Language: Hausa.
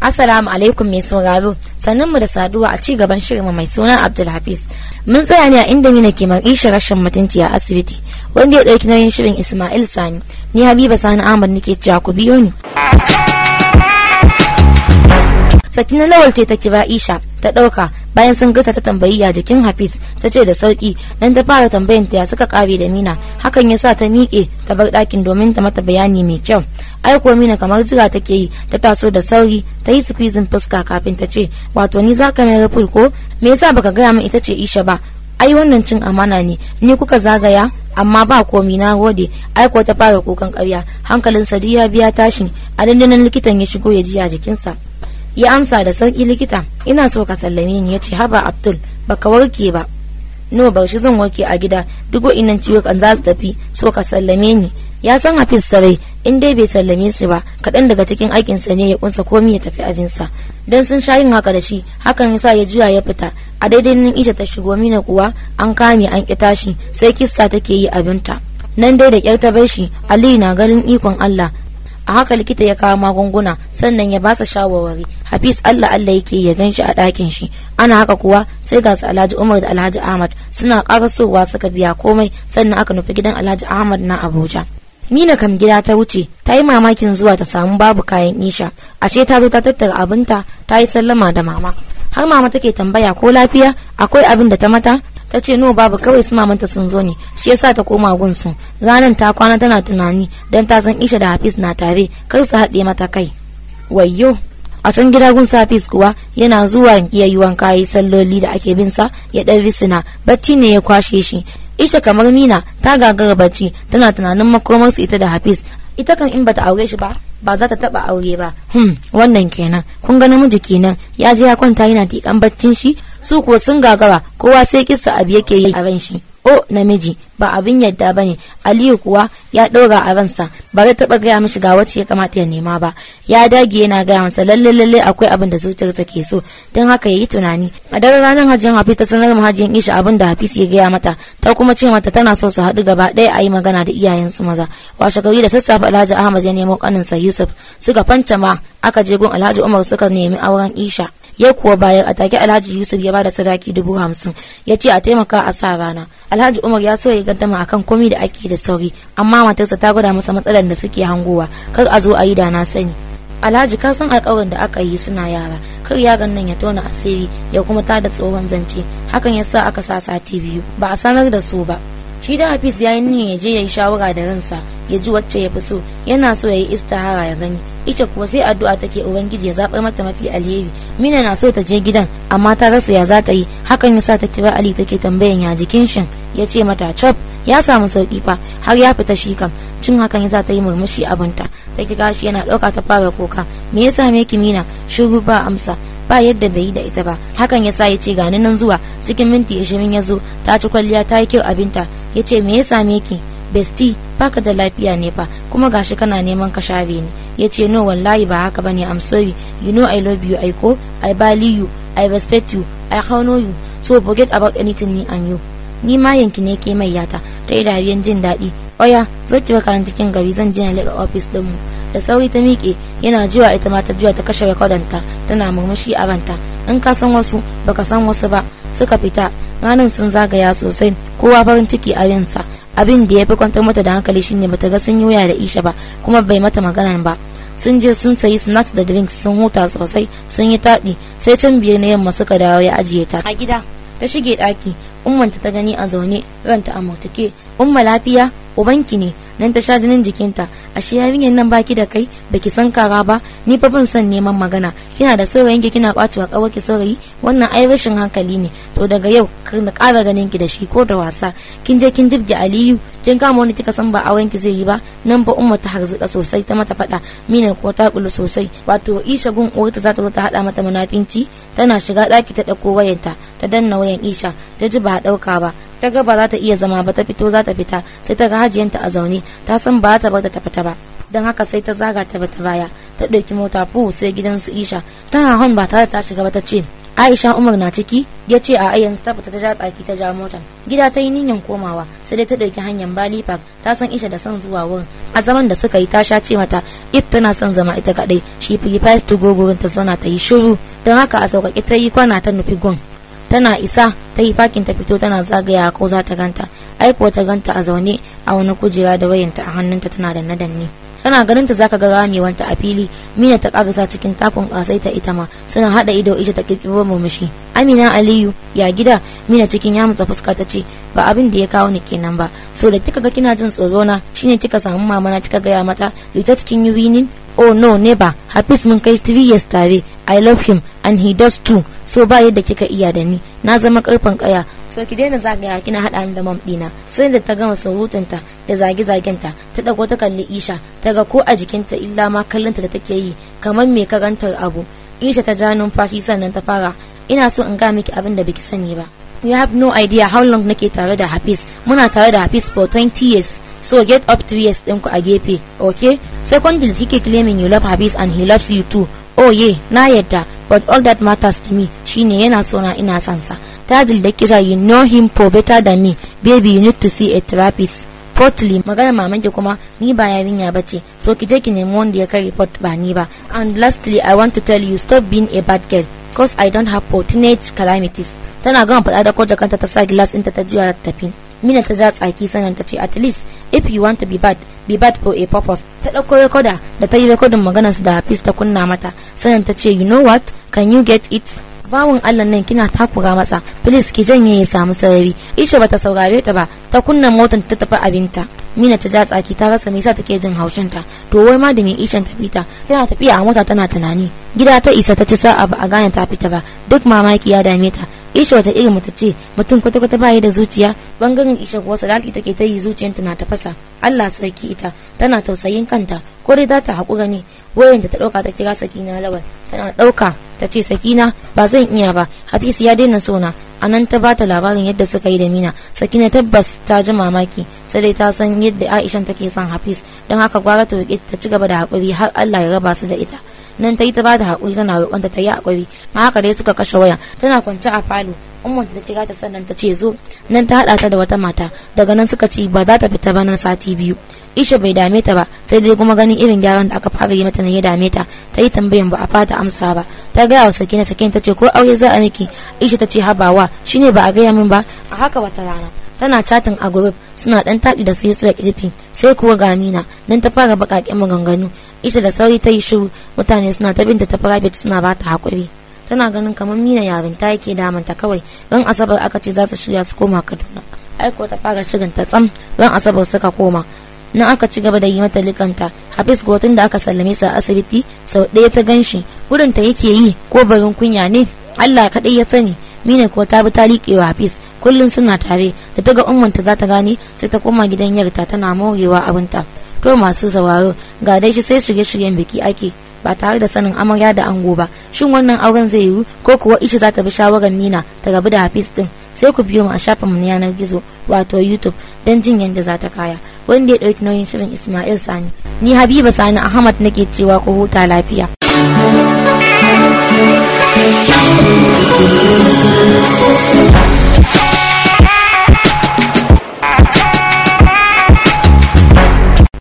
Assalamu alaikum mai sauraro sannan mu da saduwa a ci gaban shirin mai suna Abdulhafiz. Mun tsaya ne a inda Mina ke marƙishe rashin mutunci a asibiti wanda ya ɗauki nauyin shirin Ismail Sani. Ni Habiba Sani Ahmad nake cewa ku biyo ni. Sakina Lawal ce ta kira Isha ta ɗauka. Bayan sun gata ta tambayi ya jikin Hafiz ta ce da sauƙi dan ta fara tambayan ta ya suka kare da Mina. Hakan ya sa ta miƙe ta bar ɗakin domin ta mata bayani mai kyau. aiko mina kamar jira take yi ta taso da sauri ta yi sufizin fuska kafin ta ce wato ni za ka mai raful ko? Me yasa baka gaya min ita ce isha ba? Ai wannan cin amana ne ni kuka zagaya amma ba komi na gode. Aiko ta fara kukan karya hankalin sadiya biya tashi a dandanan likitan ya shigo ya ji a jikinsa. Ya amsa da sauƙi likita ina so ka sallame ni. Ya ce haba abdul baka warke ba. No bar shi zan warke a gida. Duk wa'innan ciwo kan za su tafi. So ka sallame ni. Ya san hafiz sarai in dai bai sallame su ba kaɗan daga cikin aikinsa ne ya kunsa komi ya tafi abinsa. Don sun sha yin haka da shi hakan yasa ya juya ya fita. A daidai nan isha ta shigo mina kuwa an kame an ƙi tashi. Sai kissa take yi abinta. Nan dai da ƙyar ta bar shi aliyu na ganin ikon allah. A haka likita ya kawo magunguna sannan ya basa shawarwari. Hafiz allah allah yake ya gan shi a ɗakin shi. Ana haka kuwa sai ga su alhaji umar da alhaji ahmad suna karasowa suka biya komai sannan aka nufi gidan alhaji ahmad na abuja. Mina kam gida ta wuce ta yi mamakin zuwa ta samu babu kayan isha. Ashe ta zo ta tattara abinta ta yi sallama da mama. Har mama take tambaya ko lafiya akwai abin da ta mata? Ta ce no babu kawai su mamanta sun zo ne. Shi yasa ta koma gunsu ranar ta kwana tana tunani don ta san isha da hafiz na tare kar su haɗe mata kai. Wayyo! A can gida gun safis kuwa yana zuwa ya yi wanka yi salloli da ake bin sa ya ɗan risina bacci ne ya kwashe shi. Isha kamar mina ta gagara bacci tana tunanin makomarsu ita da hafiz. Ita kan in bata aure shi ba ba za ta taba aure ba. Hmm wannan kenan. Kun ga namiji kenan ya je ya kwanta yana tikan baccin shi su kuwa sun gagara kowa sai kissa abu yake yi a ran shi. O namiji ba abin yadda ba ne. Aliyu kuwa ya ɗora a ransa. Ba zai taɓa gaya mishi ga wacce ya kamata ya nema ba. Ya dage yana gaya masa lalle lalle akwai abin da zuciyarsa ke so. Don haka ya yi tunani. A daren ranar hajjin hafiz ta sanar ma hajjin isha abin da hafiz ya gaya mata. Ta kuma ce mata tana so su haɗu gaba ɗaya a yi magana da iyayensu maza. Washe gari da sassafe alhaji ahmad ya nemo kaninsa yusuf. Suka fancama aka je gun alhaji umar suka nemi auren isha. Ya kuwa bayan a take alhaji yusuf ya ba da sadaki dubu hamsin ya ce a taimaka a sa rana. Alhaji umar ya so ya gaddama akan komai da ake da sauri amma matarsa ta gwada masa matsalar da suke hangowa. Kar a zo a yi da na sani. Alhaji ka san alkawarin da aka yi suna yara. Kar yaron nan ya tona asiri ya kuma tada tsohon zance. Hakan ya sa aka sa sati biyu. Ba a sanar da su ba. Shi da hafiz ya yi ya je ya yi shawara da ransa ya ji wacce ya fi so. Yana so ya yi istihara ya gani. Ita kuwa sai addu'a take ubangiji ya zaɓar mata mafi alheri. Mina na so ta je gidan amma ta rasa ya za ta yi. Hakan ya sa ta kira ali take tambayan ya jikin shin? Ya ce mata cap ya samu sauƙi fa har ya fita shi kam. Cin hakan ya sa ta yi murmushi abinta ta kira shi yana ɗauka ta fara kuka. Me yasa ki mina? Shiru ba amsa. Ba yadda bai yi da ita ba. Hakan ya sa ya ce gani nan zuwa. Cikin minti ashirin ya zo ta ci kwalliya ta yi kyau abinta ya ce me ya same ki? Besti baka da lafiya ne fa kuma gashi kana neman ka share ni. Ya ce no wallahi ba haka ba ne i'm sorry. You know i love you i ko i value you i respect you i honor you. So forget about anything me and you. Ni ma yanki ne ke mai yata ta yi dariyan jin daɗi. Oya zo ki baka cikin gari zan je na leƙa ofis ɗinmu. Da sauri ta miƙe yana jiwa ita ma ta juya ta kashe rekodanta tana murmushi a ranta. In ka san wasu baka san wasu ba suka fita. Ranar sun zagaya sosai kowa farin ciki a yansa abin da ya fi kwantar mata da hankali shine bata ga sun yi waya da isha ba kuma bai mata magana ba. Sun je sun sayi snacks da drinks sun huta sosai sun yi taɗi sai can biyar na yamma suka dawo ya ajiye ta. A gida ta shige ɗaki. Ummanta ta gani a zaune ranta a mutake umma lafiya? Ubanki ne. Nan ta sha jinin jikinta. Ashe yarinyar nan baki da kai baki san kara ba. Ni fa ban son neman magana. Kina da saurayin ki kina kwacewa kawar ki saurayi? Wannan ai rashin hankali ne. To daga yau na ƙara ganin ki da shi ko da wasa. Kin je kin jibge aliyu. Kin kama wani kika san ba auren ki zai yi ba. Nan ba umma ta harzuka sosai ta mata faɗa. Mina ko ta kulu sosai. Wato isha gun uwarta za ta zo ta haɗa mata munafinci. Tana shiga ɗaki ta ɗauko wayanta. Ta danna wayan isha. Ta ji ba a ɗauka ba. Ta ga ba za ta iya zama ba ta fito za ta fita. Sai ta ga hajiyanta a zaune. Ta san ba ta bar ta fita ba. Don haka sai ta zaga ta bata baya. Ta ɗauki mota fu sai gidan su isha. Tana hon ba tare ta shiga ba ta ce aisha umar na ciki? Ya ce a yanzu ta fita ta ja tsaki ta ja motar gida ta yi niyyar komawa. Sai dai ta ɗauki hanyar bali park. Ta san isha da son zuwa wurin. A zaman da suka yi ta sha ce mata if tana son zama ita kaɗai. Shi prefers to go gurin ta zauna ta yi shiru. Don haka a sauƙaƙe ta yi kwana ta nufi gun. Tana isa ta yi fakin ta fito tana zagaya ko za ta ganta. Aiko ta ganta a zaune a wani kujera da wayanta a hannunta tana da nadanne kana ganin ta zaka ga ramewanta a fili. Mina ta karasa cikin takun kasai ta ita ma suna hada ido ita ta kirkiro murmushi. Amina aliyu ya gida? Mina cikin ya mutsa fuska ta ce ba abin da ya kawo ni kenan ba. So da kika ga kina jin tsoro na shine kika samu mama na kika gaya mata ita cikin yi winning oh no never. Hafiz mun kai 3 years tare. I love him and he does too. So ba yadda kika iya da ni. Na zama ƙarfin kaya. So ki daina zagaya kina hada da mam dina sai da ta gama surutunta da zage-zagenta ta dago ta kalli isha ta ga ko a jikinta illa ma kallonta da take yi kamar mai karantar abu. Isha ta ja numfashi sannan ta fara ina so in ga miki abin da biki sani ba. You have no idea how long nake tare da hafiz. Muna tare da hafiz for 20 years. So get up to years ɗinku a gefe okay? Secondly kike claiming you love hafiz and he loves you too. Oh yeah na yadda. But all that matters to me shine yana so na ina son sa. Tajil da kira you know him for better than me. Baby you need to see a therapist. Fourthly, magana mamanki kuma ni ba yarinya bace so ki je ki nemi wanda ya kai report ba ni ba. And lastly i want to tell you stop being a bad girl. Cause i don't have teenage calamities. Tana gama faɗa da ko ta sa glass ɗinta ta juya ta tafi. Mina ta ja tsaki sannan ta ce at least if you want to be bad be bad for a purpose. Ta ɗauko rekoda da ta yi rekodin maganar su da hafiz ta kunna mata. Sannan ta ce you know what? Can you get it? Bawon allah nan kina takura masa. Please ki janye ya samu sarari. Isha bata saurare ta ba ta kunna motar ta tafi abinta. Mina ta ja tsaki ta rasa me yasa take jin haushin ta. To wai ma da me ishan ta fita tana tafiya a mota tana tunani. Gida ta isa ta ci sa'a ba a gane ta fita ba. Duk mamaki ya dame ta. Isha wata irin mata ce mutum kwata kwata bayi da zuciya ɓangaren isha kuwa salati take ta yi zuciyarta na tafasa. Allah sarki ita tana tausayin kanta ko dai za ta haƙura ne? Wayanta ta ɗauka ta kira sakina lawal tana ɗauka ta ce sakina ba zan iya ba hafiz ya daina sona a nan ta bata labarin yadda suka yi da mina. Sakina tabbas ta ji mamaki sai dai ta san yadda aishan take son hafiz. Don haka gwara ta ta ci gaba da haƙuri har allah ya raba su da ita. Nan ta yi ta ba da haƙuri tana roƙonta ta yi haƙuri. Ma haka dai suka kashe waya. Tana kwance a falo. Ummanta ta kira ta sannan ta ce zo. Nan ta haɗa ta da wata mata. Daga nan suka ce ba za ta fita ba nan sati biyu. Isha bai dame ta ba sai dai kuma ganin irin gyaran da aka fara yi mata ne ya dame ta. Ta yi tambayan ba a fata amsa ba. Ta gaya wa sakina sakina ta ce ko aure za a miki isha ta ce habawa shine ba a gaya min ba. A haka wata rana. Tana chatin a group suna dan taɗi da su da kirfi sai kuwa ga mina nan ta fara baƙaƙen maganganu. Ita da sauri ta yi shiru mutane suna ta binta ta private suna ba ta haƙuri. Tana ganin kamar mina yarinta yake damanta kawai. Ran asabar aka ce za su shirya su koma kaduna. Aiko ta fara shirin ta tsam ran asabar suka koma. Nan aka ci gaba da yi mata likanta. Hafiz gotun da aka sallame sa asibiti sau ɗaya ta gan shi gudun ta yake yi ko barin kunya ne? Allah kaɗai ya sani. Mina ko ta bi ta liƙewa hafiz. Kullum suna tare da ta ga ummanta za ta gane sai ta koma gidan yarta tana morewa abinta. To masu sauraro ga dai shi sai shirye-shiryen biki ake ba tare da sanin amarya da ango ba. Shin wannan auren zai yiwu ko kuwa isha za ta bi shawarar mina ta rabu da hafiz din sai ku biyo mu a shafin mu na yanar gizo wato youtube don jin yadda za ta kaya. Wanda ya ɗauki nauyin shirin ismail sani. Ni habiba sani ahmad nake cewa ku huta lafiya. Thank you.